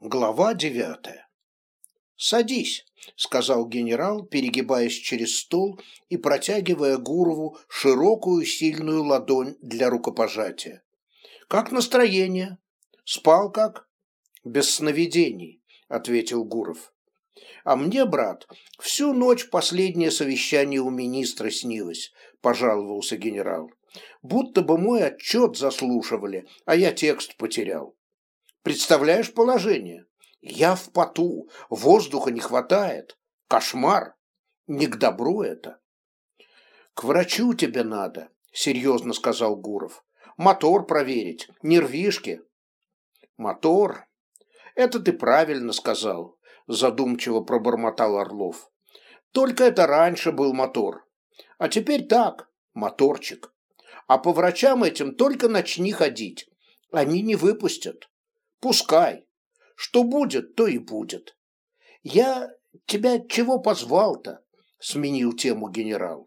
Глава девятая. «Садись», — сказал генерал, перегибаясь через стол и протягивая Гурову широкую сильную ладонь для рукопожатия. «Как настроение? Спал как?» «Без сновидений», — ответил Гуров. «А мне, брат, всю ночь последнее совещание у министра снилось», — пожаловался генерал. «Будто бы мой отчет заслушивали, а я текст потерял». Представляешь положение? Я в поту, воздуха не хватает. Кошмар. Не к добру это. К врачу тебе надо, серьезно сказал Гуров. Мотор проверить, нервишки. Мотор? Это ты правильно сказал, задумчиво пробормотал Орлов. Только это раньше был мотор. А теперь так, моторчик. А по врачам этим только начни ходить. Они не выпустят. Пускай. Что будет, то и будет. Я тебя чего позвал-то? Сменил тему генерал.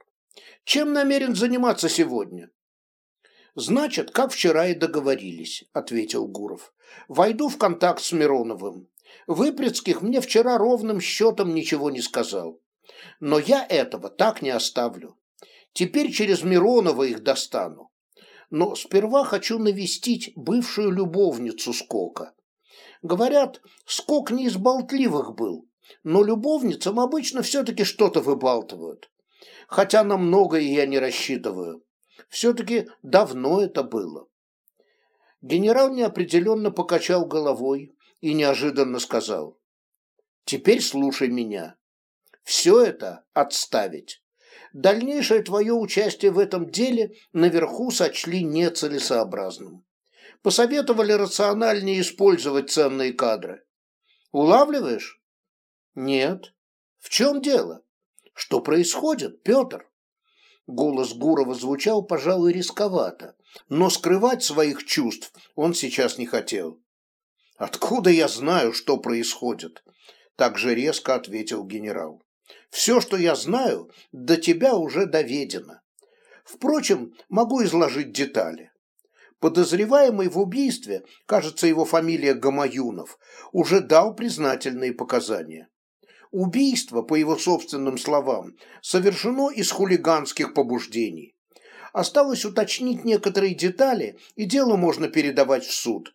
Чем намерен заниматься сегодня? Значит, как вчера и договорились, ответил Гуров. Войду в контакт с Мироновым. Выпрецких мне вчера ровным счетом ничего не сказал. Но я этого так не оставлю. Теперь через Миронова их достану но сперва хочу навестить бывшую любовницу Скока. Говорят, Скок не из болтливых был, но любовницам обычно все-таки что-то выбалтывают. Хотя на многое я не рассчитываю. Все-таки давно это было. Генерал неопределенно покачал головой и неожиданно сказал. «Теперь слушай меня. Все это отставить дальнейшее твое участие в этом деле наверху сочли нецелесообразным. Посоветовали рациональнее использовать ценные кадры. Улавливаешь? Нет. В чем дело? Что происходит, Петр? Голос Гурова звучал, пожалуй, рисковато, но скрывать своих чувств он сейчас не хотел. «Откуда я знаю, что происходит?» Так же резко ответил генерал. Все, что я знаю, до тебя уже доведено. Впрочем, могу изложить детали. Подозреваемый в убийстве, кажется, его фамилия Гамаюнов, уже дал признательные показания. Убийство, по его собственным словам, совершено из хулиганских побуждений. Осталось уточнить некоторые детали, и дело можно передавать в суд.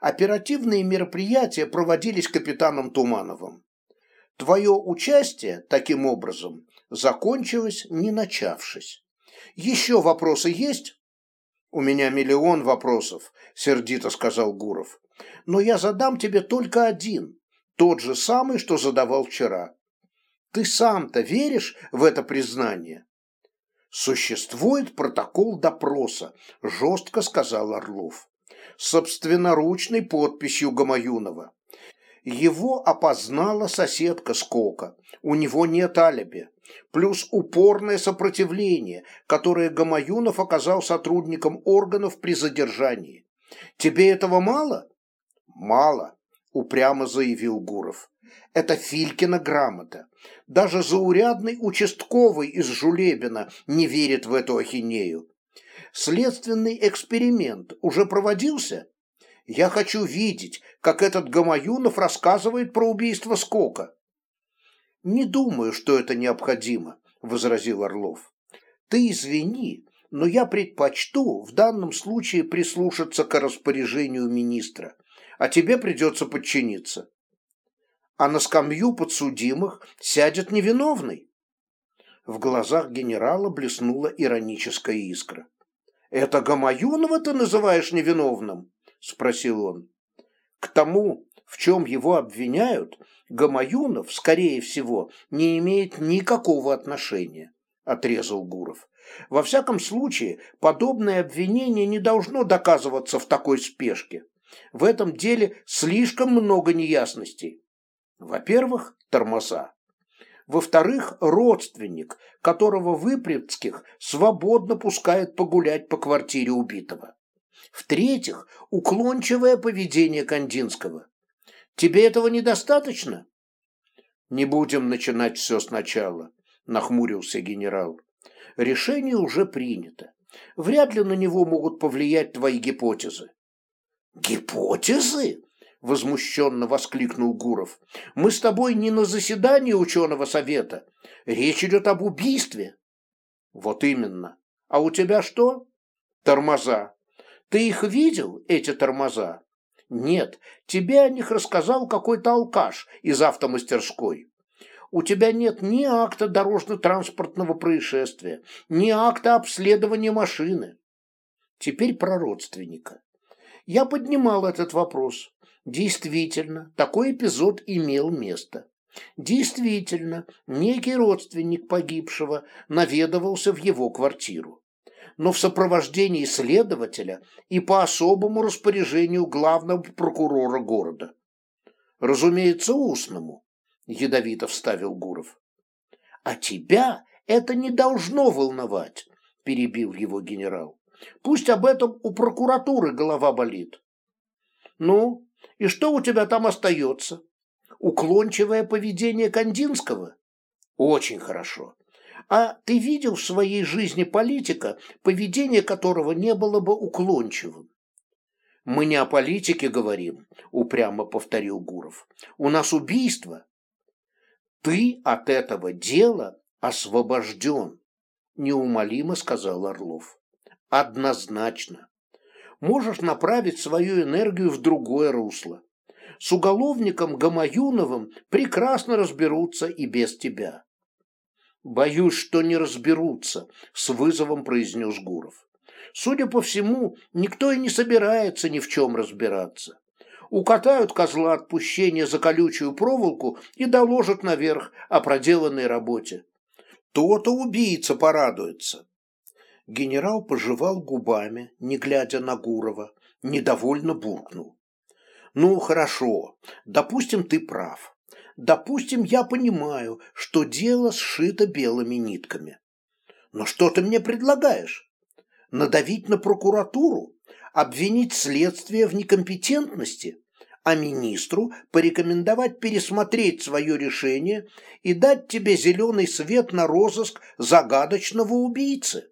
Оперативные мероприятия проводились капитаном Тумановым. Твое участие, таким образом, закончилось, не начавшись. Еще вопросы есть? У меня миллион вопросов, сердито сказал Гуров. Но я задам тебе только один, тот же самый, что задавал вчера. Ты сам-то веришь в это признание? Существует протокол допроса, жестко сказал Орлов. Собственноручной подписью Гамаюнова. Его опознала соседка Скока. У него нет алиби. Плюс упорное сопротивление, которое Гамаюнов оказал сотрудникам органов при задержании. Тебе этого мало? Мало, упрямо заявил Гуров. Это Филькина грамота. Даже заурядный участковый из Жулебина не верит в эту ахинею. Следственный эксперимент уже проводился? Я хочу видеть, как этот Гамаюнов рассказывает про убийство Скока. Не думаю, что это необходимо, возразил Орлов. Ты извини, но я предпочту в данном случае прислушаться к распоряжению министра, а тебе придется подчиниться. А на скамью подсудимых сядет невиновный. В глазах генерала блеснула ироническая искра. «Это Гамаюнова ты называешь невиновным?» Спросил он. К тому, в чем его обвиняют, Гамаюнов, скорее всего, не имеет никакого отношения, отрезал Гуров. Во всяком случае, подобное обвинение не должно доказываться в такой спешке. В этом деле слишком много неясностей. Во-первых, тормоза. Во-вторых, родственник, которого Выпрецких свободно пускает погулять по квартире убитого. В-третьих, уклончивое поведение Кандинского. Тебе этого недостаточно? Не будем начинать все сначала, нахмурился генерал. Решение уже принято. Вряд ли на него могут повлиять твои гипотезы. Гипотезы? возмущенно воскликнул Гуров. «Мы с тобой не на заседании ученого совета. Речь идет об убийстве». «Вот именно. А у тебя что?» «Тормоза. Ты их видел, эти тормоза?» «Нет, тебе о них рассказал какой-то алкаш из автомастерской. У тебя нет ни акта дорожно-транспортного происшествия, ни акта обследования машины. Теперь про родственника. Я поднимал этот вопрос. Действительно, такой эпизод имел место. Действительно, некий родственник погибшего наведывался в его квартиру но в сопровождении следователя и по особому распоряжению главного прокурора города. Разумеется, устному, ядовито вставил Гуров. А тебя это не должно волновать, перебил его генерал. Пусть об этом у прокуратуры голова болит. Ну, и что у тебя там остается? Уклончивое поведение Кандинского? Очень хорошо. А ты видел в своей жизни политика, поведение которого не было бы уклончивым? Мы не о политике говорим, упрямо повторил Гуров. У нас убийство. Ты от этого дела освобожден, неумолимо сказал Орлов. Однозначно. Можешь направить свою энергию в другое русло. С уголовником Гамаюновым прекрасно разберутся и без тебя. «Боюсь, что не разберутся», — с вызовом произнес Гуров. «Судя по всему, никто и не собирается ни в чем разбираться. Укатают козла отпущения за колючую проволоку и доложат наверх о проделанной работе. То-то убийца порадуется». Генерал пожевал губами, не глядя на Гурова, недовольно буркнул. «Ну, хорошо, допустим, ты прав. Допустим, я понимаю, что дело сшито белыми нитками. Но что ты мне предлагаешь? Надавить на прокуратуру? Обвинить следствие в некомпетентности? А министру порекомендовать пересмотреть свое решение и дать тебе зеленый свет на розыск загадочного убийцы?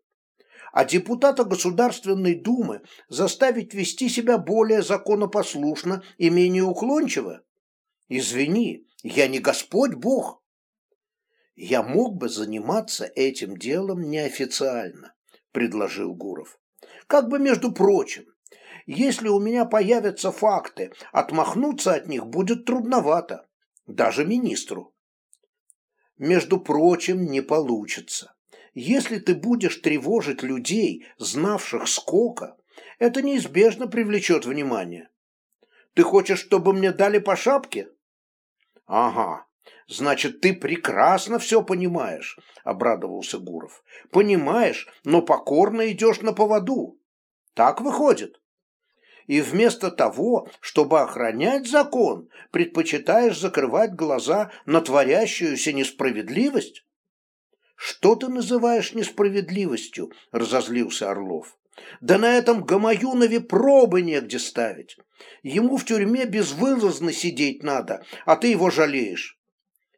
а депутата Государственной Думы заставить вести себя более законопослушно и менее уклончиво? Извини, я не Господь Бог. Я мог бы заниматься этим делом неофициально, предложил Гуров. Как бы между прочим, если у меня появятся факты, отмахнуться от них будет трудновато, даже министру. Между прочим, не получится. Если ты будешь тревожить людей, знавших сколько, это неизбежно привлечет внимание. Ты хочешь, чтобы мне дали по шапке? Ага, значит, ты прекрасно все понимаешь, обрадовался Гуров. Понимаешь, но покорно идешь на поводу. Так выходит. И вместо того, чтобы охранять закон, предпочитаешь закрывать глаза на творящуюся несправедливость? Что ты называешь несправедливостью? разозлился Орлов. Да на этом Гамаюнове пробы негде ставить. Ему в тюрьме безвылазно сидеть надо, а ты его жалеешь.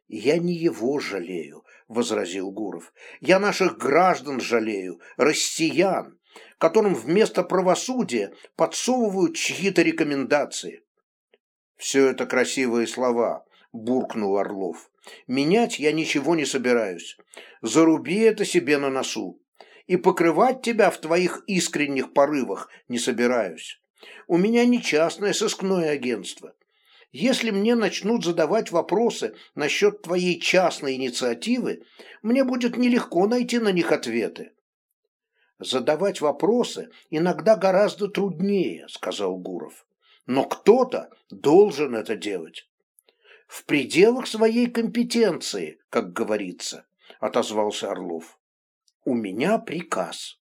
Я не его жалею, возразил Гуров. Я наших граждан жалею, россиян, которым вместо правосудия подсовывают чьи-то рекомендации. Все это красивые слова, буркнул Орлов. Менять я ничего не собираюсь. Заруби это себе на носу и покрывать тебя в твоих искренних порывах не собираюсь. У меня не частное сыскное агентство. Если мне начнут задавать вопросы насчет твоей частной инициативы, мне будет нелегко найти на них ответы. Задавать вопросы иногда гораздо труднее, сказал Гуров. Но кто-то должен это делать. В пределах своей компетенции, как говорится, отозвался Орлов. У меня приказ.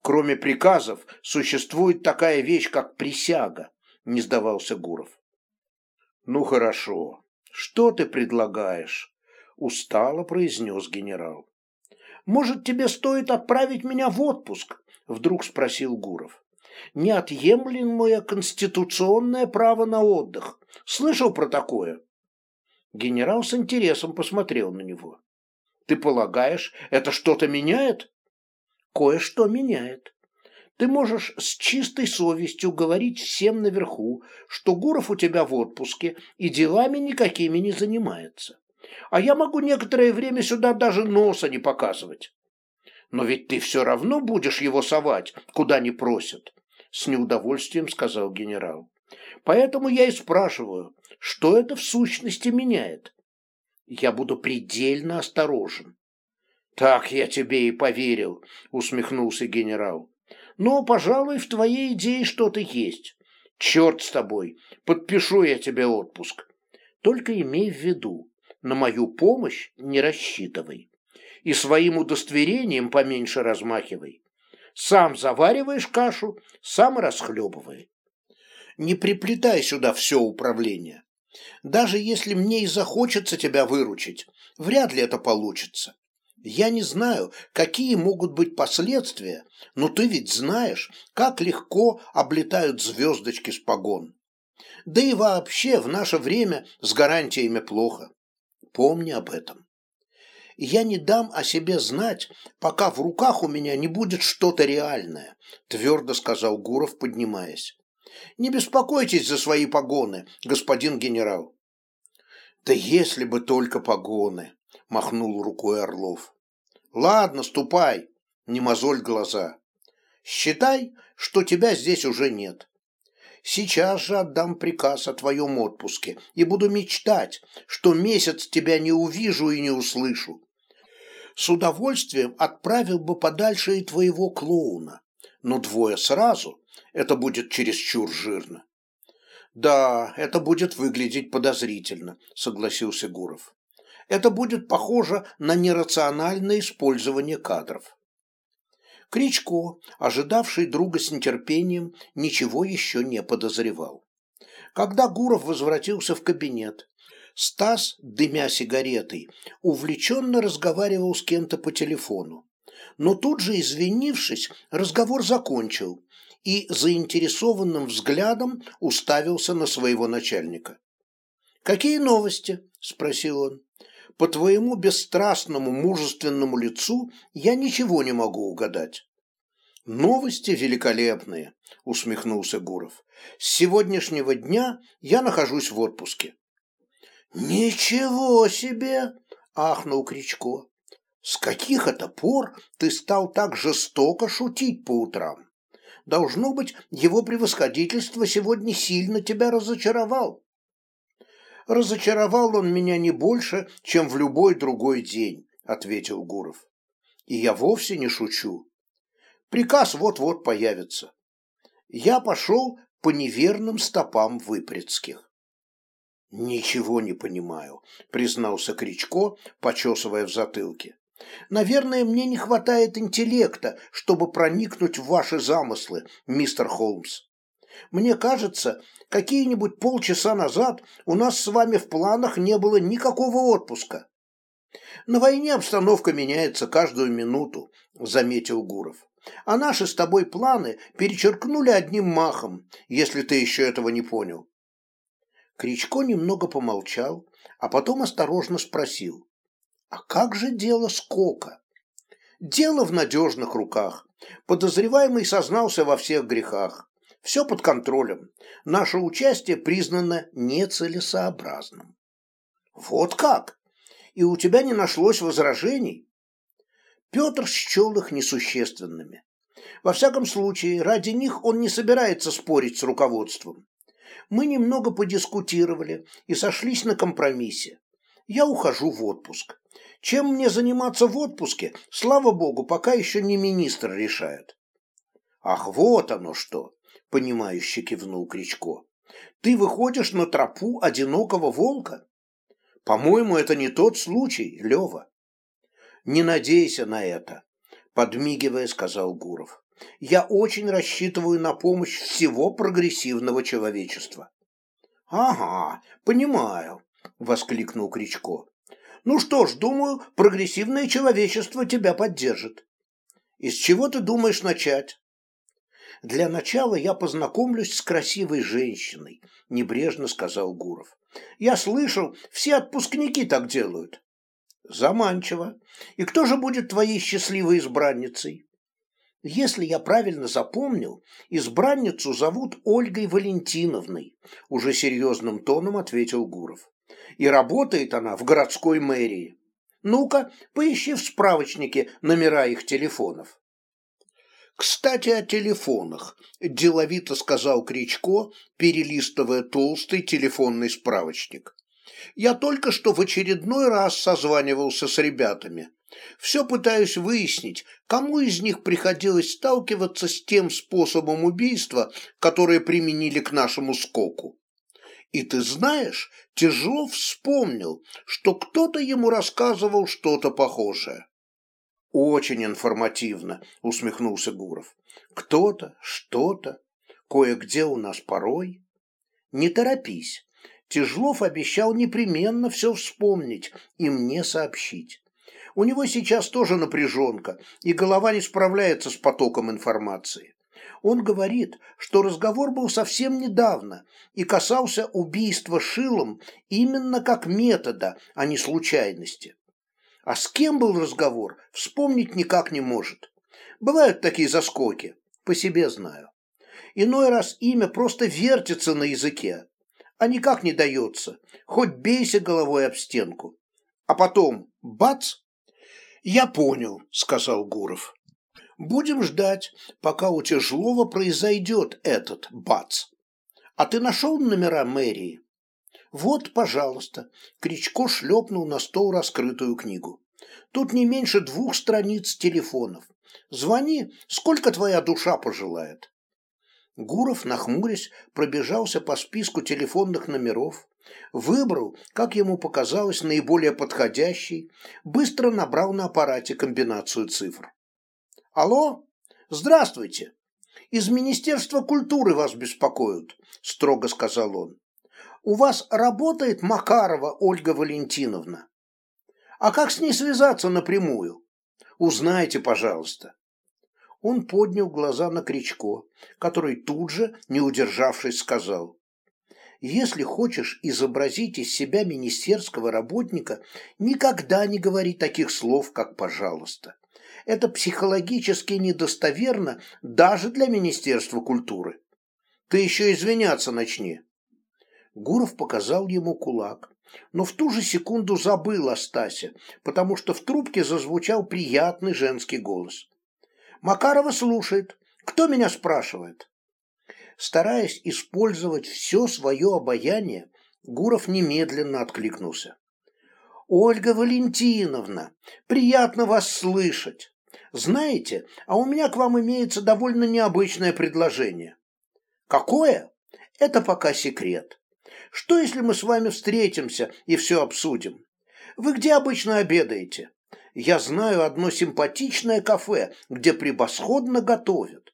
Кроме приказов, существует такая вещь, как присяга, не сдавался Гуров. Ну хорошо. Что ты предлагаешь? Устало произнес генерал. Может, тебе стоит отправить меня в отпуск? Вдруг спросил Гуров. Неотъемлемое конституционное право на отдых. Слышал про такое? Генерал с интересом посмотрел на него. Ты полагаешь, это что-то меняет? Кое-что меняет. ты можешь с чистой совестью говорить всем наверху, что Гуров у тебя в отпуске и делами никакими не занимается. А я могу некоторое время сюда даже носа не показывать. Но ведь ты все равно будешь его совать, куда не просят, с неудовольствием сказал генерал. Поэтому я и спрашиваю, что это в сущности меняет? Я буду предельно осторожен. Так я тебе и поверил, усмехнулся генерал. Но, пожалуй, в твоей идее что-то есть. Черт с тобой, подпишу я тебе отпуск. Только имей в виду, на мою помощь не рассчитывай. И своим удостоверением поменьше размахивай. Сам завариваешь кашу, сам расхлебывай. Не приплетай сюда все управление. Даже если мне и захочется тебя выручить, вряд ли это получится. Я не знаю, какие могут быть последствия, но ты ведь знаешь, как легко облетают звездочки с погон. Да и вообще в наше время с гарантиями плохо. Помни об этом. Я не дам о себе знать, пока в руках у меня не будет что-то реальное, твердо сказал Гуров, поднимаясь. Не беспокойтесь за свои погоны, господин генерал. Да если бы только погоны, махнул рукой Орлов. Ладно, ступай, не мозоль глаза. Считай, что тебя здесь уже нет. Сейчас же отдам приказ о твоем отпуске и буду мечтать, что месяц тебя не увижу и не услышу. С удовольствием отправил бы подальше и твоего клоуна, но двое сразу – это будет чересчур жирно. Да, это будет выглядеть подозрительно, согласился Гуров. Это будет похоже на нерациональное использование кадров. Кричко, ожидавший друга с нетерпением, ничего еще не подозревал. Когда Гуров возвратился в кабинет, Стас, дымя сигаретой, увлеченно разговаривал с кем-то по телефону. Но тут же, извинившись, разговор закончил и заинтересованным взглядом уставился на своего начальника. «Какие новости?» – спросил он. «По твоему бесстрастному, мужественному лицу я ничего не могу угадать». «Новости великолепные», – усмехнулся Гуров. «С сегодняшнего дня я нахожусь в отпуске». «Ничего себе!» – ахнул Кричко. «С каких это пор ты стал так жестоко шутить по утрам? Должно быть, его превосходительство сегодня сильно тебя разочаровал». «Разочаровал он меня не больше, чем в любой другой день», – ответил Гуров. «И я вовсе не шучу. Приказ вот-вот появится. Я пошел по неверным стопам Выпрецких. «Ничего не понимаю», — признался Кричко, почесывая в затылке. «Наверное, мне не хватает интеллекта, чтобы проникнуть в ваши замыслы, мистер Холмс. Мне кажется, какие-нибудь полчаса назад у нас с вами в планах не было никакого отпуска». «На войне обстановка меняется каждую минуту», — заметил Гуров. «А наши с тобой планы перечеркнули одним махом, если ты еще этого не понял. Кричко немного помолчал, а потом осторожно спросил. «А как же дело Скока?» «Дело в надежных руках. Подозреваемый сознался во всех грехах. Все под контролем. Наше участие признано нецелесообразным». «Вот как? И у тебя не нашлось возражений?» Петр счел их несущественными. Во всяком случае, ради них он не собирается спорить с руководством мы немного подискутировали и сошлись на компромиссе. Я ухожу в отпуск. Чем мне заниматься в отпуске, слава богу, пока еще не министр решает. Ах, вот оно что, понимающе кивнул Кричко. Ты выходишь на тропу одинокого волка? По-моему, это не тот случай, Лева. Не надейся на это, подмигивая, сказал Гуров я очень рассчитываю на помощь всего прогрессивного человечества. Ага, понимаю, воскликнул Кричко. Ну что ж, думаю, прогрессивное человечество тебя поддержит. Из чего ты думаешь начать? Для начала я познакомлюсь с красивой женщиной, небрежно сказал Гуров. Я слышал, все отпускники так делают. Заманчиво. И кто же будет твоей счастливой избранницей? Если я правильно запомнил, избранницу зовут Ольгой Валентиновной, уже серьезным тоном ответил Гуров. И работает она в городской мэрии. Ну-ка, поищи в справочнике номера их телефонов. Кстати, о телефонах, деловито сказал Кричко, перелистывая толстый телефонный справочник. Я только что в очередной раз созванивался с ребятами. Все пытаюсь выяснить, кому из них приходилось сталкиваться с тем способом убийства, который применили к нашему скоку. И ты знаешь, Тяжов вспомнил, что кто-то ему рассказывал что-то похожее. Очень информативно, усмехнулся Гуров. Кто-то, что-то, кое-где у нас порой. Не торопись. Тяжлов обещал непременно все вспомнить и мне сообщить. У него сейчас тоже напряженка, и голова не справляется с потоком информации. Он говорит, что разговор был совсем недавно и касался убийства Шилом именно как метода, а не случайности. А с кем был разговор, вспомнить никак не может. Бывают такие заскоки, по себе знаю. Иной раз имя просто вертится на языке, а никак не дается, хоть бейся головой об стенку. А потом бац, «Я понял», — сказал Гуров. «Будем ждать, пока у Тяжелова произойдет этот бац. А ты нашел номера мэрии?» «Вот, пожалуйста», — Кричко шлепнул на стол раскрытую книгу. «Тут не меньше двух страниц телефонов. Звони, сколько твоя душа пожелает». Гуров, нахмурясь, пробежался по списку телефонных номеров, выбрал, как ему показалось, наиболее подходящий, быстро набрал на аппарате комбинацию цифр. «Алло? Здравствуйте! Из Министерства культуры вас беспокоят», – строго сказал он. «У вас работает Макарова Ольга Валентиновна? А как с ней связаться напрямую? Узнайте, пожалуйста». Он поднял глаза на Кричко, который тут же, не удержавшись, сказал – если хочешь изобразить из себя министерского работника, никогда не говори таких слов, как «пожалуйста». Это психологически недостоверно даже для Министерства культуры. Ты еще извиняться начни. Гуров показал ему кулак, но в ту же секунду забыл о Стасе, потому что в трубке зазвучал приятный женский голос. «Макарова слушает. Кто меня спрашивает?» Стараясь использовать все свое обаяние, Гуров немедленно откликнулся. «Ольга Валентиновна, приятно вас слышать. Знаете, а у меня к вам имеется довольно необычное предложение». «Какое?» «Это пока секрет. Что, если мы с вами встретимся и все обсудим? Вы где обычно обедаете? Я знаю одно симпатичное кафе, где превосходно готовят.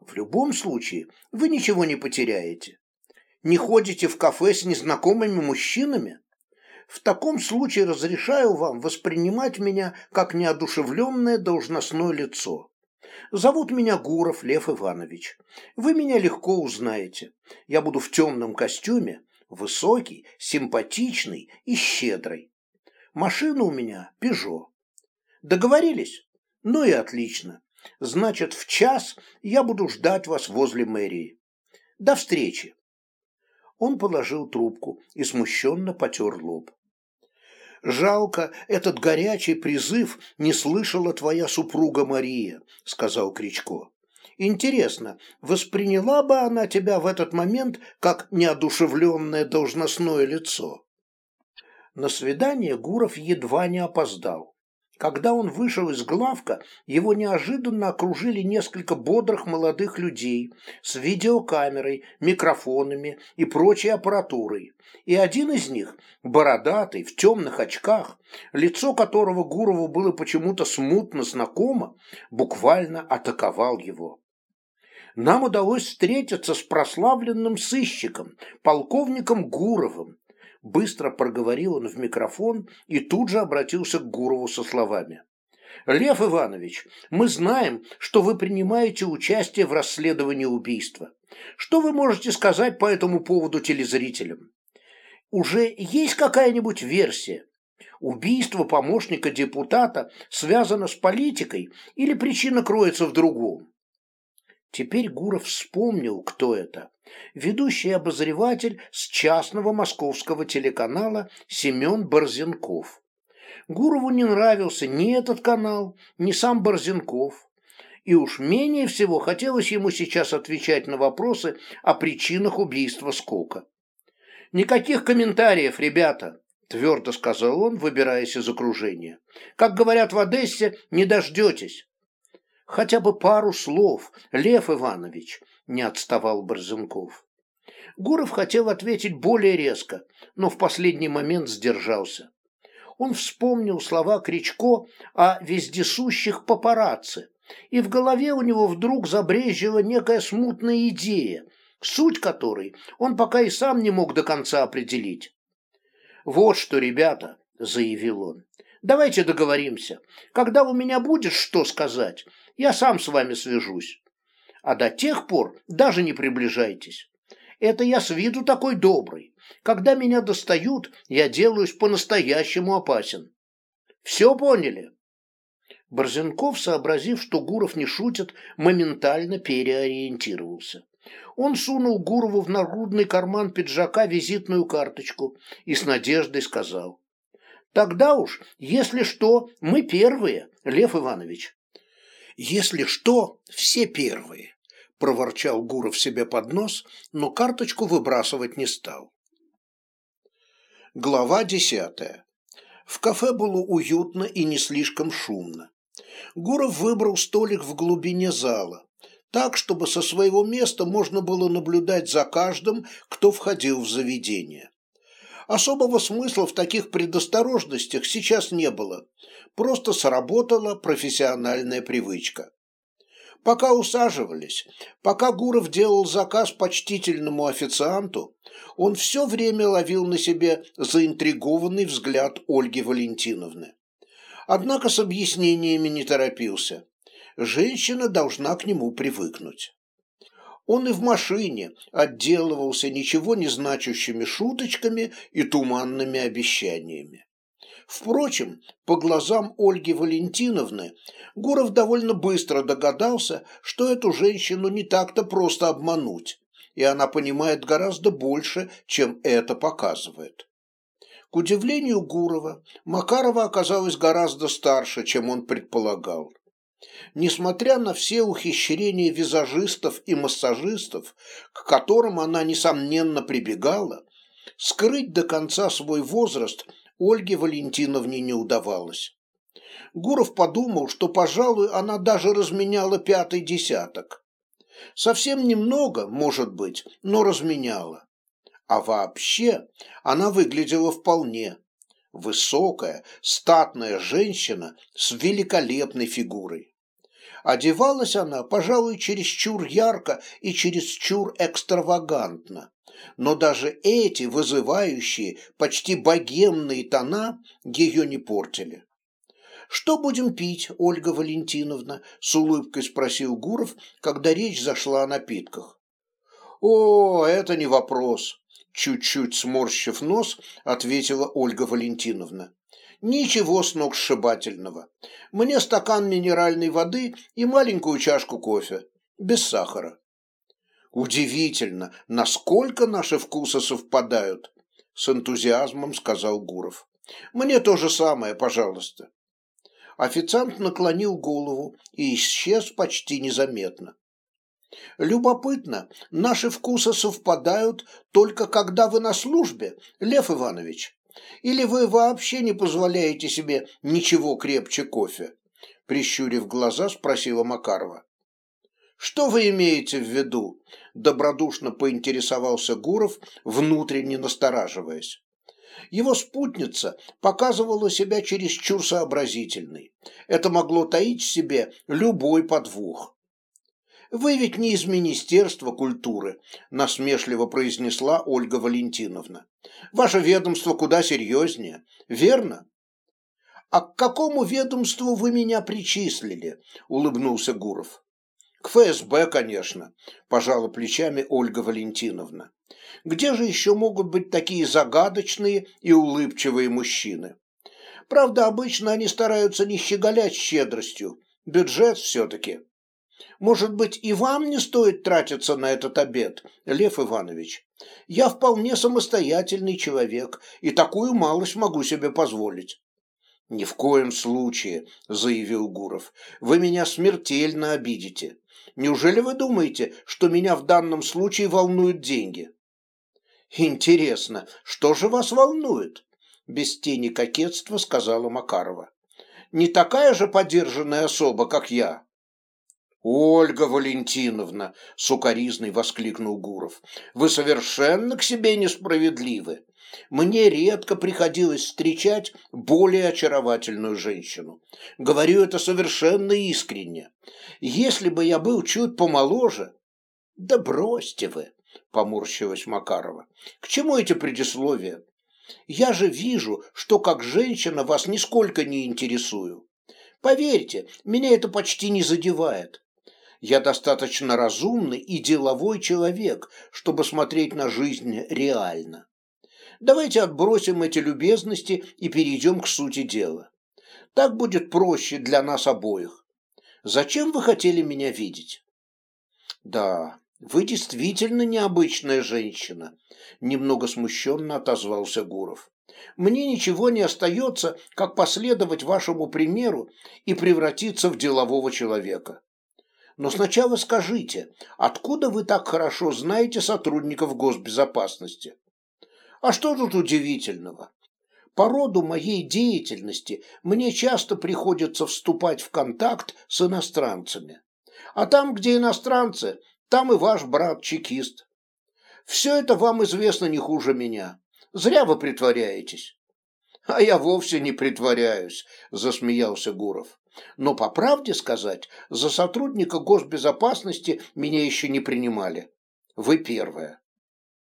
В любом случае, вы ничего не потеряете. Не ходите в кафе с незнакомыми мужчинами? В таком случае разрешаю вам воспринимать меня как неодушевленное должностное лицо. Зовут меня Гуров Лев Иванович. Вы меня легко узнаете. Я буду в темном костюме, высокий, симпатичный и щедрый. Машина у меня «Пежо». Договорились? Ну и отлично. Значит, в час я буду ждать вас возле мэрии. До встречи. Он положил трубку и смущенно потер лоб. «Жалко, этот горячий призыв не слышала твоя супруга Мария», — сказал Кричко. «Интересно, восприняла бы она тебя в этот момент как неодушевленное должностное лицо?» На свидание Гуров едва не опоздал. Когда он вышел из главка, его неожиданно окружили несколько бодрых молодых людей с видеокамерой, микрофонами и прочей аппаратурой. И один из них, бородатый, в темных очках, лицо которого Гурову было почему-то смутно знакомо, буквально атаковал его. Нам удалось встретиться с прославленным сыщиком, полковником Гуровым, Быстро проговорил он в микрофон и тут же обратился к Гурову со словами. «Лев Иванович, мы знаем, что вы принимаете участие в расследовании убийства. Что вы можете сказать по этому поводу телезрителям? Уже есть какая-нибудь версия? Убийство помощника депутата связано с политикой или причина кроется в другом? Теперь Гуров вспомнил, кто это. Ведущий обозреватель с частного московского телеканала Семен Борзенков. Гурову не нравился ни этот канал, ни сам Борзенков. И уж менее всего хотелось ему сейчас отвечать на вопросы о причинах убийства Скока. «Никаких комментариев, ребята», – твердо сказал он, выбираясь из окружения. «Как говорят в Одессе, не дождетесь». «Хотя бы пару слов, Лев Иванович», – не отставал Борзенков. Гуров хотел ответить более резко, но в последний момент сдержался он вспомнил слова Кричко о вездесущих папарацци, и в голове у него вдруг забрежила некая смутная идея, суть которой он пока и сам не мог до конца определить. «Вот что, ребята», — заявил он, — «давайте договоримся. Когда у меня будет что сказать, я сам с вами свяжусь. А до тех пор даже не приближайтесь. Это я с виду такой добрый. Когда меня достают, я делаюсь по-настоящему опасен. Все поняли?» Борзенков, сообразив, что Гуров не шутит, моментально переориентировался. Он сунул Гурову в нагрудный карман пиджака визитную карточку и с надеждой сказал. «Тогда уж, если что, мы первые, Лев Иванович». «Если что, все первые», – проворчал Гуров себе под нос, но карточку выбрасывать не стал. Глава десятая. В кафе было уютно и не слишком шумно. Гуров выбрал столик в глубине зала, так, чтобы со своего места можно было наблюдать за каждым, кто входил в заведение. Особого смысла в таких предосторожностях сейчас не было, просто сработала профессиональная привычка. Пока усаживались, пока Гуров делал заказ почтительному официанту, он все время ловил на себе заинтригованный взгляд Ольги Валентиновны. Однако с объяснениями не торопился. Женщина должна к нему привыкнуть. Он и в машине отделывался ничего не значащими шуточками и туманными обещаниями. Впрочем, по глазам Ольги Валентиновны, Гуров довольно быстро догадался, что эту женщину не так-то просто обмануть, и она понимает гораздо больше, чем это показывает. К удивлению Гурова, Макарова оказалась гораздо старше, чем он предполагал. Несмотря на все ухищрения визажистов и массажистов, к которым она, несомненно, прибегала, скрыть до конца свой возраст – Ольге Валентиновне не удавалось. Гуров подумал, что, пожалуй, она даже разменяла пятый десяток. Совсем немного, может быть, но разменяла. А вообще она выглядела вполне. Высокая, статная женщина с великолепной фигурой. Одевалась она, пожалуй, чересчур ярко и чересчур экстравагантно но даже эти вызывающие, почти богемные тона ее не портили. «Что будем пить, Ольга Валентиновна?» – с улыбкой спросил Гуров, когда речь зашла о напитках. «О, это не вопрос», – чуть-чуть сморщив нос, ответила Ольга Валентиновна. «Ничего сногсшибательного. Мне стакан минеральной воды и маленькую чашку кофе, без сахара». Удивительно, насколько наши вкусы совпадают, с энтузиазмом сказал Гуров. Мне то же самое, пожалуйста. Официант наклонил голову и исчез почти незаметно. Любопытно, наши вкусы совпадают только когда вы на службе, Лев Иванович. Или вы вообще не позволяете себе ничего крепче кофе? Прищурив глаза, спросила Макарова. Что вы имеете в виду? добродушно поинтересовался Гуров, внутренне настораживаясь. Его спутница показывала себя чересчур сообразительной. Это могло таить в себе любой подвох. «Вы ведь не из Министерства культуры», – насмешливо произнесла Ольга Валентиновна. «Ваше ведомство куда серьезнее, верно?» «А к какому ведомству вы меня причислили?» – улыбнулся Гуров. К ФСБ, конечно, пожала плечами Ольга Валентиновна. Где же еще могут быть такие загадочные и улыбчивые мужчины? Правда, обычно они стараются не щеголять щедростью. Бюджет все-таки. Может быть, и вам не стоит тратиться на этот обед, Лев Иванович? Я вполне самостоятельный человек и такую малость могу себе позволить. «Ни в коем случае», — заявил Гуров. «Вы меня смертельно обидите. Неужели вы думаете, что меня в данном случае волнуют деньги?» «Интересно, что же вас волнует?» Без тени кокетства сказала Макарова. «Не такая же подержанная особа, как я». «Ольга Валентиновна!» — сукоризный воскликнул Гуров. «Вы совершенно к себе несправедливы. Мне редко приходилось встречать более очаровательную женщину. Говорю это совершенно искренне. Если бы я был чуть помоложе... Да бросьте вы, поморщилась Макарова. К чему эти предисловия? Я же вижу, что как женщина вас нисколько не интересую. Поверьте, меня это почти не задевает. Я достаточно разумный и деловой человек, чтобы смотреть на жизнь реально. Давайте отбросим эти любезности и перейдем к сути дела. Так будет проще для нас обоих. Зачем вы хотели меня видеть? Да, вы действительно необычная женщина, немного смущенно отозвался Гуров. Мне ничего не остается, как последовать вашему примеру и превратиться в делового человека. Но сначала скажите, откуда вы так хорошо знаете сотрудников госбезопасности? А что тут удивительного? По роду моей деятельности мне часто приходится вступать в контакт с иностранцами. А там, где иностранцы, там и ваш брат-чекист. Все это вам известно не хуже меня. Зря вы притворяетесь. А я вовсе не притворяюсь, засмеялся Гуров. Но по правде сказать, за сотрудника госбезопасности меня еще не принимали. Вы первая.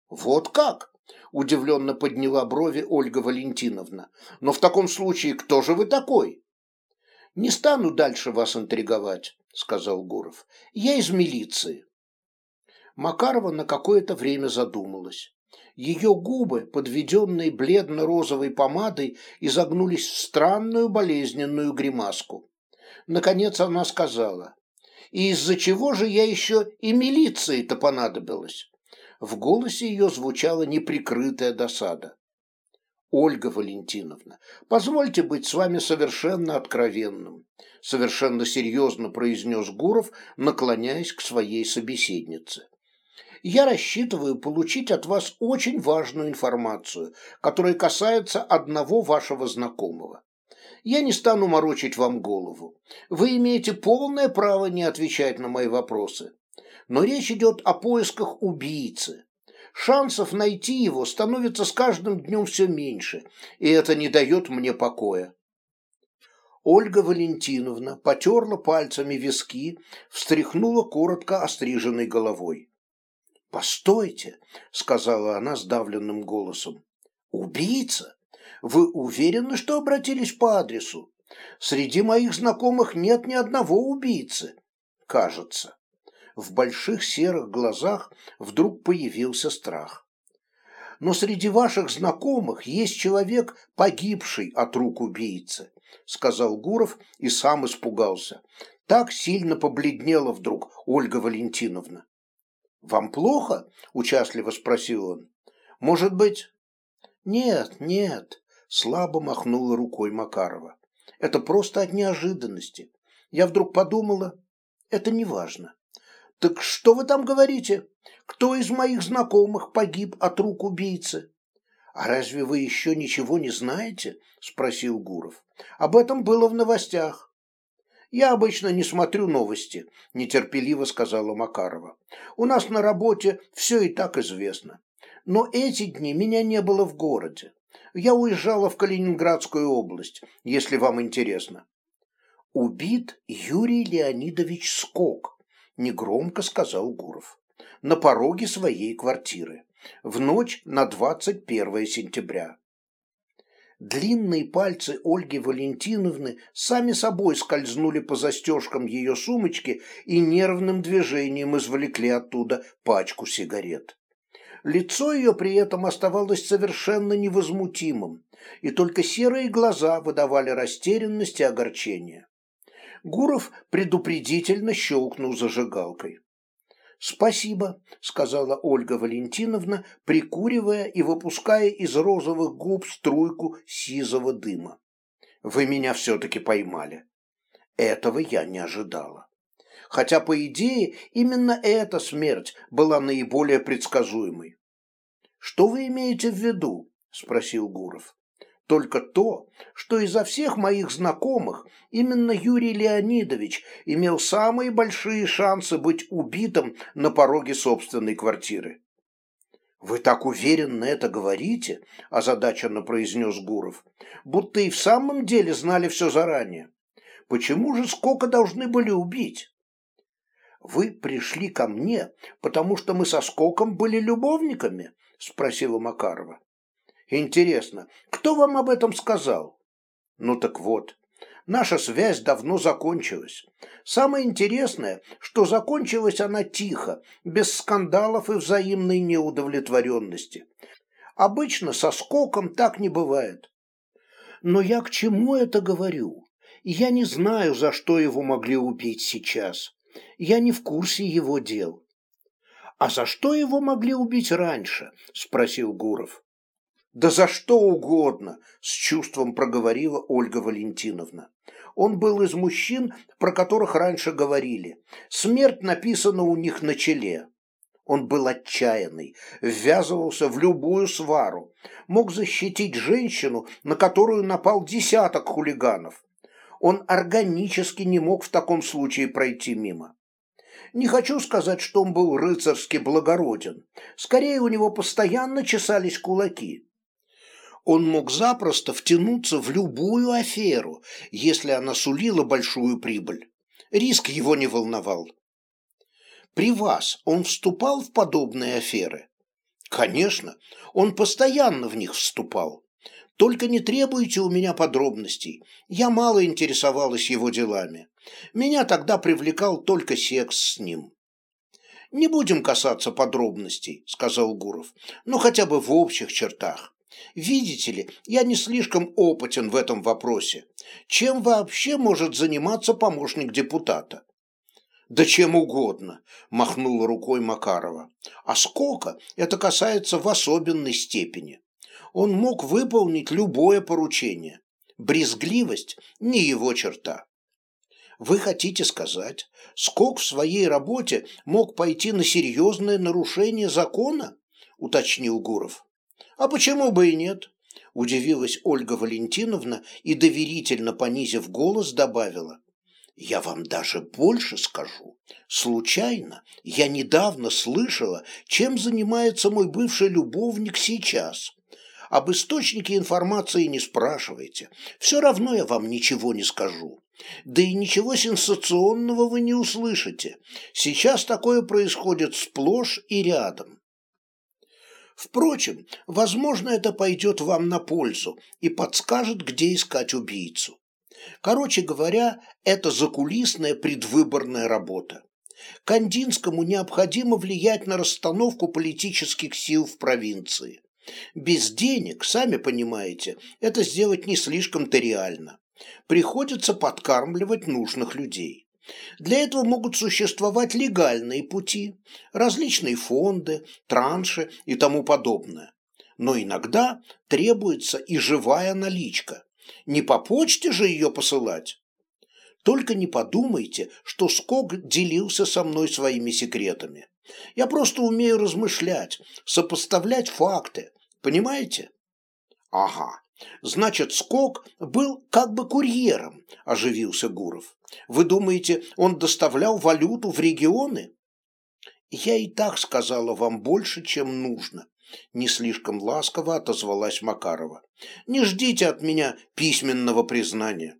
Вот как? Удивленно подняла брови Ольга Валентиновна. Но в таком случае кто же вы такой? Не стану дальше вас интриговать, сказал Гуров. Я из милиции. Макарова на какое-то время задумалась. Ее губы, подведенные бледно-розовой помадой, изогнулись в странную болезненную гримаску. Наконец она сказала, «И из-за чего же я еще и милиции-то понадобилась?» В голосе ее звучала неприкрытая досада. «Ольга Валентиновна, позвольте быть с вами совершенно откровенным», совершенно серьезно произнес Гуров, наклоняясь к своей собеседнице. «Я рассчитываю получить от вас очень важную информацию, которая касается одного вашего знакомого. Я не стану морочить вам голову. Вы имеете полное право не отвечать на мои вопросы но речь идет о поисках убийцы. Шансов найти его становится с каждым днем все меньше, и это не дает мне покоя. Ольга Валентиновна потерла пальцами виски, встряхнула коротко остриженной головой. «Постойте», — сказала она сдавленным голосом. «Убийца? Вы уверены, что обратились по адресу? Среди моих знакомых нет ни одного убийцы, кажется» в больших серых глазах вдруг появился страх. «Но среди ваших знакомых есть человек, погибший от рук убийцы», сказал Гуров и сам испугался. Так сильно побледнела вдруг Ольга Валентиновна. «Вам плохо?» – участливо спросил он. «Может быть...» «Нет, нет», – слабо махнула рукой Макарова. «Это просто от неожиданности. Я вдруг подумала, это не важно. «Так что вы там говорите? Кто из моих знакомых погиб от рук убийцы?» «А разве вы еще ничего не знаете?» – спросил Гуров. «Об этом было в новостях». «Я обычно не смотрю новости», – нетерпеливо сказала Макарова. «У нас на работе все и так известно. Но эти дни меня не было в городе. Я уезжала в Калининградскую область, если вам интересно». «Убит Юрий Леонидович Скок», негромко сказал Гуров. На пороге своей квартиры. В ночь на 21 сентября. Длинные пальцы Ольги Валентиновны сами собой скользнули по застежкам ее сумочки и нервным движением извлекли оттуда пачку сигарет. Лицо ее при этом оставалось совершенно невозмутимым, и только серые глаза выдавали растерянность и огорчение. Гуров предупредительно щелкнул зажигалкой. «Спасибо», — сказала Ольга Валентиновна, прикуривая и выпуская из розовых губ струйку сизого дыма. «Вы меня все-таки поймали. Этого я не ожидала. Хотя, по идее, именно эта смерть была наиболее предсказуемой». «Что вы имеете в виду?» — спросил Гуров. Только то, что изо всех моих знакомых именно Юрий Леонидович имел самые большие шансы быть убитым на пороге собственной квартиры. «Вы так уверенно это говорите?» – озадаченно произнес Гуров. «Будто и в самом деле знали все заранее. Почему же сколько должны были убить?» «Вы пришли ко мне, потому что мы со Скоком были любовниками?» – спросила Макарова. Интересно, кто вам об этом сказал? Ну так вот, наша связь давно закончилась. Самое интересное, что закончилась она тихо, без скандалов и взаимной неудовлетворенности. Обычно со скоком так не бывает. Но я к чему это говорю? Я не знаю, за что его могли убить сейчас. Я не в курсе его дел. «А за что его могли убить раньше?» – спросил Гуров. «Да за что угодно!» – с чувством проговорила Ольга Валентиновна. Он был из мужчин, про которых раньше говорили. Смерть написана у них на челе. Он был отчаянный, ввязывался в любую свару, мог защитить женщину, на которую напал десяток хулиганов. Он органически не мог в таком случае пройти мимо. Не хочу сказать, что он был рыцарски благороден. Скорее, у него постоянно чесались кулаки он мог запросто втянуться в любую аферу, если она сулила большую прибыль. Риск его не волновал. При вас он вступал в подобные аферы? Конечно, он постоянно в них вступал. Только не требуйте у меня подробностей. Я мало интересовалась его делами. Меня тогда привлекал только секс с ним. «Не будем касаться подробностей», — сказал Гуров, — «но хотя бы в общих чертах. Видите ли, я не слишком опытен в этом вопросе. Чем вообще может заниматься помощник депутата? Да чем угодно, махнула рукой Макарова. А сколько это касается в особенной степени. Он мог выполнить любое поручение. Брезгливость не его черта. Вы хотите сказать, Скок в своей работе мог пойти на серьезное нарушение закона? уточнил Гуров. А почему бы и нет? Удивилась Ольга Валентиновна и, доверительно понизив голос, добавила. Я вам даже больше скажу. Случайно я недавно слышала, чем занимается мой бывший любовник сейчас. Об источнике информации не спрашивайте. Все равно я вам ничего не скажу. Да и ничего сенсационного вы не услышите. Сейчас такое происходит сплошь и рядом. Впрочем, возможно, это пойдет вам на пользу и подскажет, где искать убийцу. Короче говоря, это закулисная предвыборная работа. Кандинскому необходимо влиять на расстановку политических сил в провинции. Без денег, сами понимаете, это сделать не слишком-то реально. Приходится подкармливать нужных людей. Для этого могут существовать легальные пути, различные фонды, транши и тому подобное. Но иногда требуется и живая наличка. Не по почте же ее посылать. Только не подумайте, что Скок делился со мной своими секретами. Я просто умею размышлять, сопоставлять факты. Понимаете? Ага, Значит, Скок был как бы курьером, оживился Гуров. Вы думаете, он доставлял валюту в регионы? Я и так сказала вам больше, чем нужно. Не слишком ласково отозвалась Макарова. Не ждите от меня письменного признания.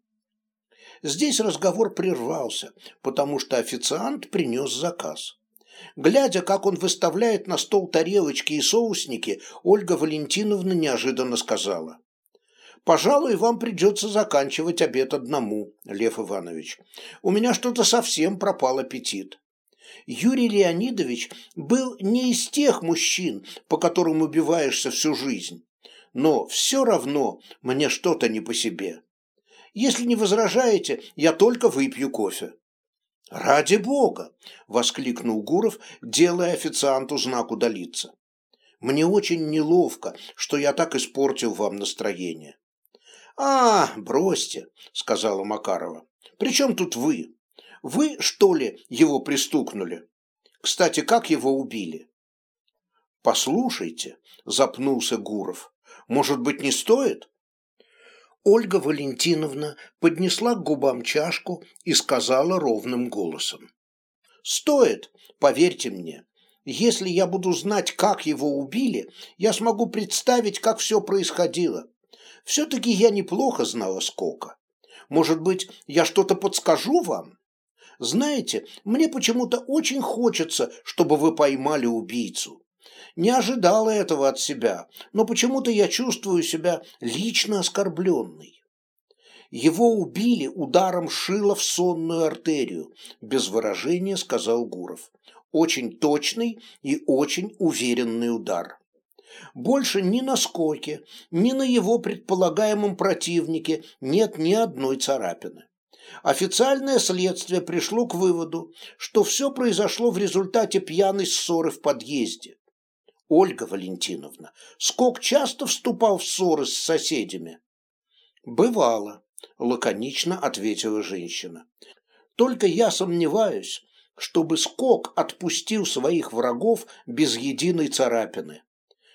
Здесь разговор прервался, потому что официант принес заказ. Глядя, как он выставляет на стол тарелочки и соусники, Ольга Валентиновна неожиданно сказала. Пожалуй, вам придется заканчивать обед одному, Лев Иванович. У меня что-то совсем пропал аппетит. Юрий Леонидович был не из тех мужчин, по которым убиваешься всю жизнь, но все равно мне что-то не по себе. Если не возражаете, я только выпью кофе. «Ради бога!» – воскликнул Гуров, делая официанту знак удалиться. «Мне очень неловко, что я так испортил вам настроение». «А, бросьте», – сказала Макарова. «При чем тут вы? Вы, что ли, его пристукнули? Кстати, как его убили?» «Послушайте», – запнулся Гуров, – «может быть, не стоит?» Ольга Валентиновна поднесла к губам чашку и сказала ровным голосом. «Стоит, поверьте мне. Если я буду знать, как его убили, я смогу представить, как все происходило. Все-таки я неплохо знала Скока. Может быть, я что-то подскажу вам? Знаете, мне почему-то очень хочется, чтобы вы поймали убийцу. Не ожидала этого от себя, но почему-то я чувствую себя лично оскорбленной. Его убили ударом шила в сонную артерию, без выражения сказал Гуров. Очень точный и очень уверенный удар. Больше ни на скоке, ни на его предполагаемом противнике нет ни одной царапины. Официальное следствие пришло к выводу, что все произошло в результате пьяной ссоры в подъезде. Ольга Валентиновна, Скок часто вступал в ссоры с соседями? Бывало, лаконично ответила женщина. Только я сомневаюсь, чтобы Скок отпустил своих врагов без единой царапины.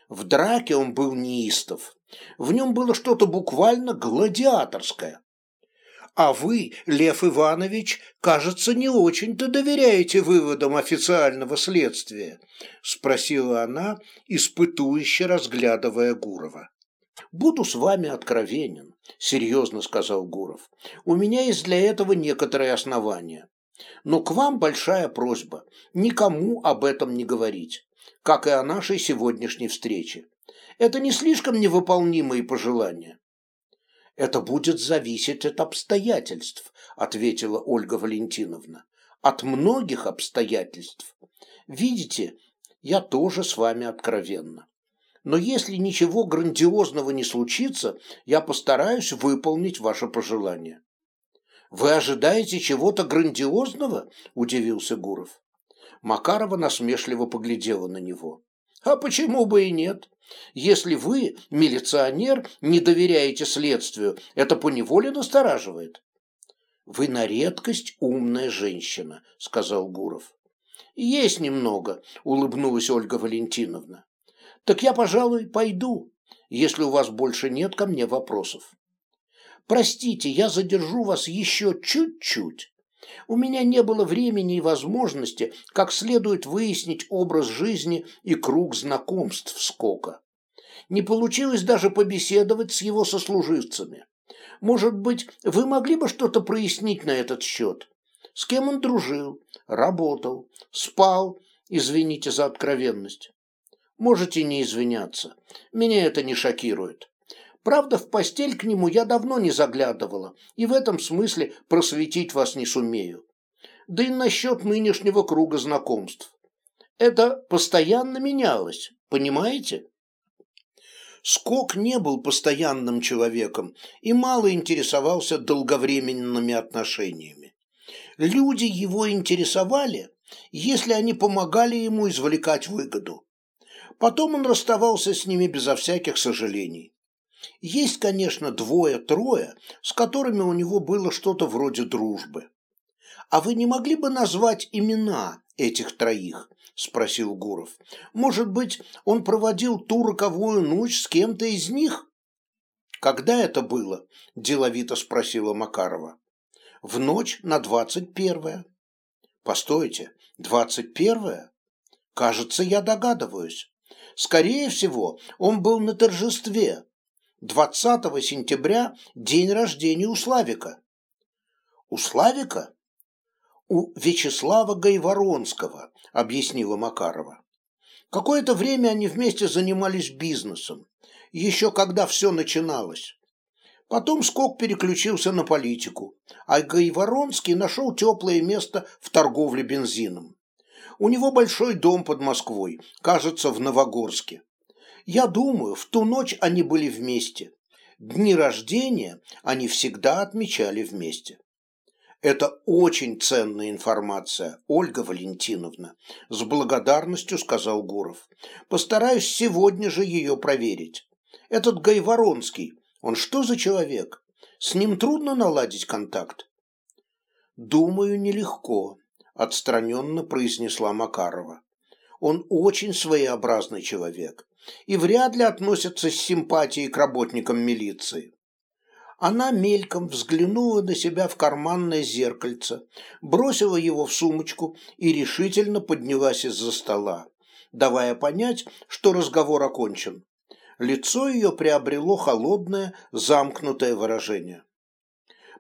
В драке он был неистов. В нем было что-то буквально гладиаторское. А вы, Лев Иванович, кажется, не очень-то доверяете выводам официального следствия, спросила она, испытующе разглядывая Гурова. Буду с вами откровенен, серьезно сказал Гуров. У меня есть для этого некоторые основания. Но к вам большая просьба никому об этом не говорить, как и о нашей сегодняшней встрече. Это не слишком невыполнимые пожелания. Это будет зависеть от обстоятельств, ответила Ольга Валентиновна. От многих обстоятельств. Видите, я тоже с вами откровенна. Но если ничего грандиозного не случится, я постараюсь выполнить ваше пожелание. Вы ожидаете чего-то грандиозного? удивился Гуров. Макарова насмешливо поглядела на него. А почему бы и нет? Если вы, милиционер, не доверяете следствию, это поневоле настораживает. Вы на редкость умная женщина, сказал Гуров. Есть немного, улыбнулась Ольга Валентиновна. Так я, пожалуй, пойду, если у вас больше нет ко мне вопросов. Простите, я задержу вас еще чуть-чуть. У меня не было времени и возможности как следует выяснить образ жизни и круг знакомств Скока. Не получилось даже побеседовать с его сослуживцами. Может быть, вы могли бы что-то прояснить на этот счет? С кем он дружил, работал, спал, извините за откровенность. Можете не извиняться, меня это не шокирует. Правда, в постель к нему я давно не заглядывала, и в этом смысле просветить вас не сумею. Да и насчет нынешнего круга знакомств. Это постоянно менялось, понимаете? Скок не был постоянным человеком и мало интересовался долговременными отношениями. Люди его интересовали, если они помогали ему извлекать выгоду. Потом он расставался с ними безо всяких сожалений. Есть, конечно, двое-трое, с которыми у него было что-то вроде дружбы. А вы не могли бы назвать имена этих троих? спросил Гуров. Может быть, он проводил ту роковую ночь с кем-то из них? Когда это было? деловито спросила Макарова. В ночь на двадцать первое. Постойте, двадцать первое? Кажется, я догадываюсь. Скорее всего, он был на торжестве, 20 сентября день рождения у Славика. У Славика? У Вячеслава Гайворонского, объяснила Макарова. Какое-то время они вместе занимались бизнесом, еще когда все начиналось. Потом Скок переключился на политику, а Гайворонский нашел теплое место в торговле бензином. У него большой дом под Москвой, кажется, в Новогорске. Я думаю, в ту ночь они были вместе. Дни рождения они всегда отмечали вместе. Это очень ценная информация, Ольга Валентиновна, с благодарностью сказал Гуров. Постараюсь сегодня же ее проверить. Этот Гайворонский, он что за человек? С ним трудно наладить контакт? Думаю, нелегко, отстраненно произнесла Макарова. Он очень своеобразный человек и вряд ли относится с симпатией к работникам милиции. Она мельком взглянула на себя в карманное зеркальце, бросила его в сумочку и решительно поднялась из-за стола, давая понять, что разговор окончен. Лицо ее приобрело холодное, замкнутое выражение.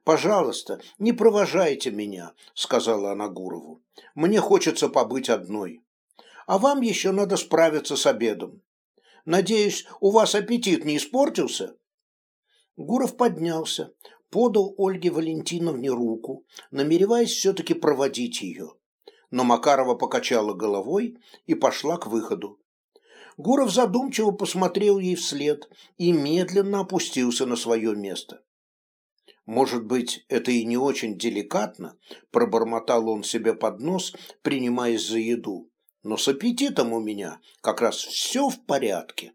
«Пожалуйста, не провожайте меня», — сказала она Гурову. «Мне хочется побыть одной. А вам еще надо справиться с обедом. Надеюсь, у вас аппетит не испортился?» Гуров поднялся, подал Ольге Валентиновне руку, намереваясь все-таки проводить ее. Но Макарова покачала головой и пошла к выходу. Гуров задумчиво посмотрел ей вслед и медленно опустился на свое место. «Может быть, это и не очень деликатно», – пробормотал он себе под нос, принимаясь за еду. «Но с аппетитом у меня как раз все в порядке».